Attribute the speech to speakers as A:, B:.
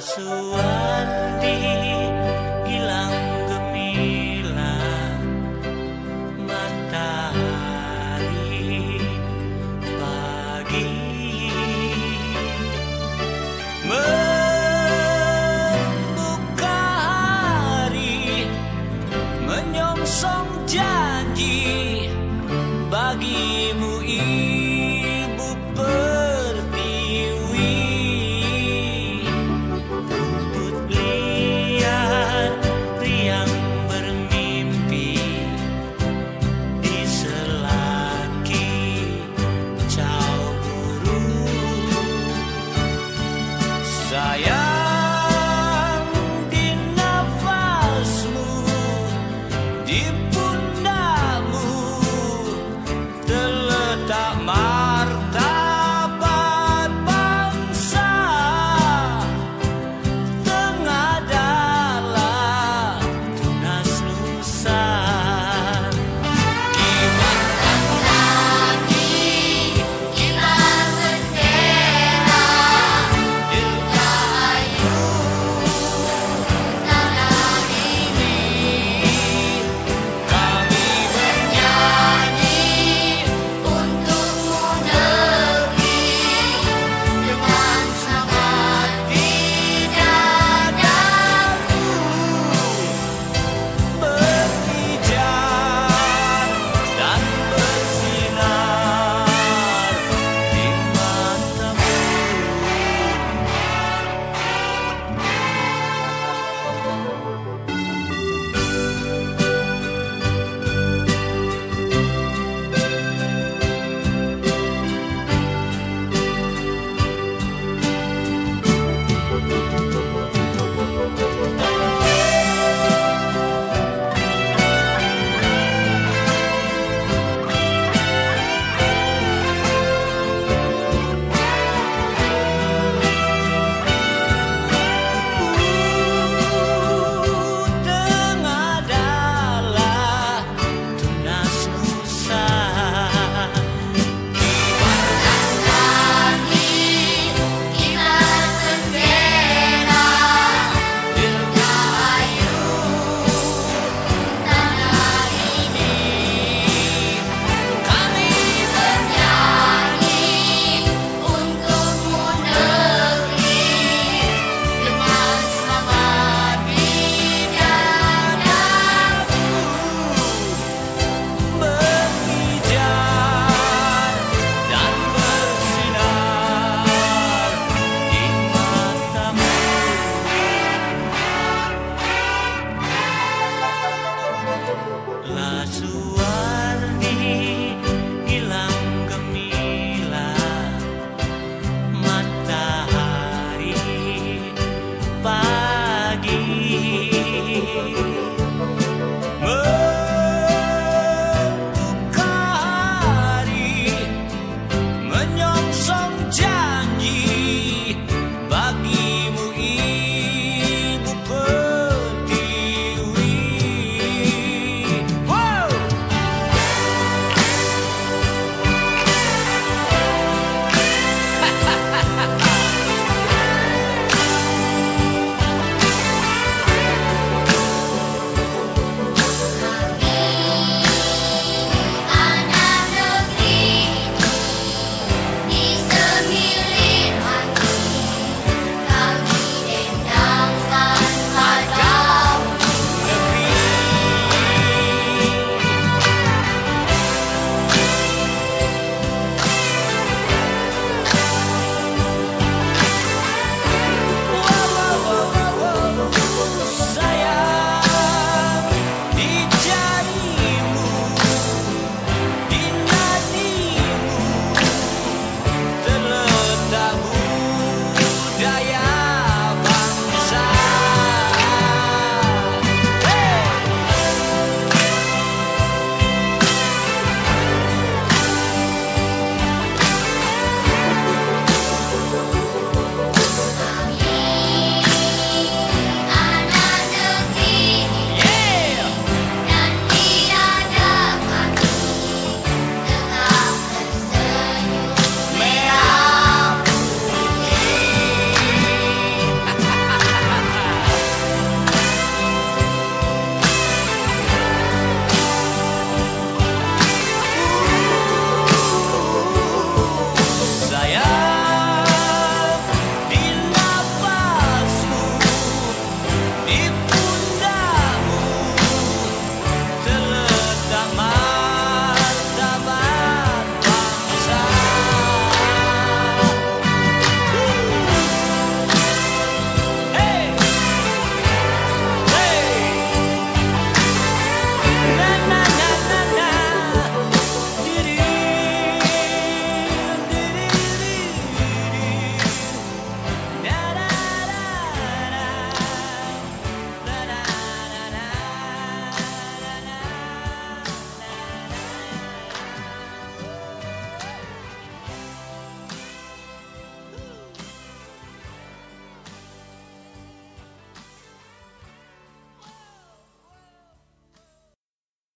A: rasuan di